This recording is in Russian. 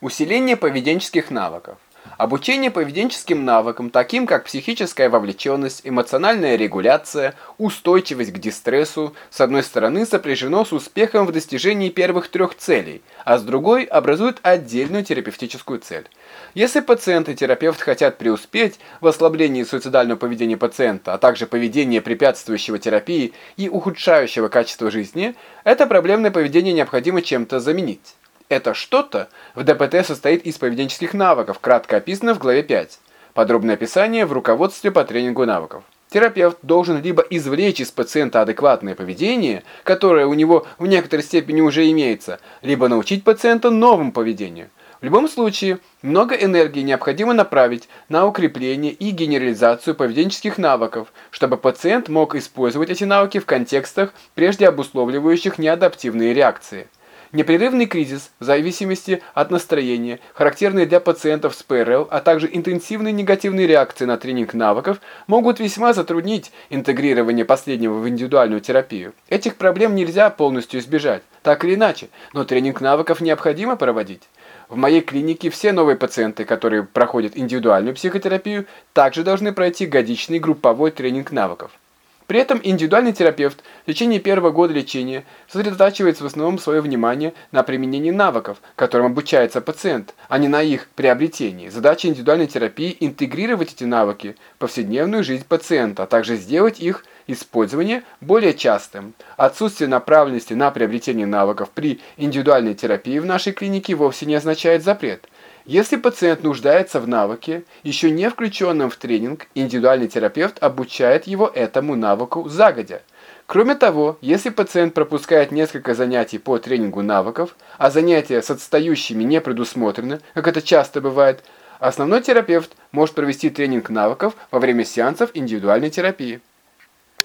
Усиление поведенческих навыков. Обучение поведенческим навыкам, таким как психическая вовлеченность, эмоциональная регуляция, устойчивость к дистрессу, с одной стороны сопряжено с успехом в достижении первых трех целей, а с другой образует отдельную терапевтическую цель. Если пациент и терапевт хотят преуспеть в ослаблении суицидального поведения пациента, а также поведения препятствующего терапии и ухудшающего качество жизни, это проблемное поведение необходимо чем-то заменить. Это что-то в ДПТ состоит из поведенческих навыков, кратко описано в главе 5. Подробное описание в руководстве по тренингу навыков. Терапевт должен либо извлечь из пациента адекватное поведение, которое у него в некоторой степени уже имеется, либо научить пациента новому поведению. В любом случае, много энергии необходимо направить на укрепление и генерализацию поведенческих навыков, чтобы пациент мог использовать эти навыки в контекстах, прежде обусловливающих неадаптивные реакции. Непрерывный кризис в зависимости от настроения, характерные для пациентов с ПРЛ, а также интенсивные негативные реакции на тренинг навыков могут весьма затруднить интегрирование последнего в индивидуальную терапию. Этих проблем нельзя полностью избежать, так или иначе, но тренинг навыков необходимо проводить. В моей клинике все новые пациенты, которые проходят индивидуальную психотерапию, также должны пройти годичный групповой тренинг навыков. При этом индивидуальный терапевт в течение первого года лечения сосредотачивает в основном свое внимание на применении навыков, которым обучается пациент, а не на их приобретении. Задача индивидуальной терапии – интегрировать эти навыки в повседневную жизнь пациента, а также сделать их использование более частым. Отсутствие направленности на приобретение навыков при индивидуальной терапии в нашей клинике вовсе не означает запрет – если пациент нуждается в навыке, еще не включенном в тренинг, индивидуальный терапевт обучает его этому навыку загодя. Кроме того, если пациент пропускает несколько занятий по тренингу навыков, а занятия с отстающими не предусмотрены, как это часто бывает, основной терапевт может провести тренинг навыков во время сеансов индивидуальной терапии.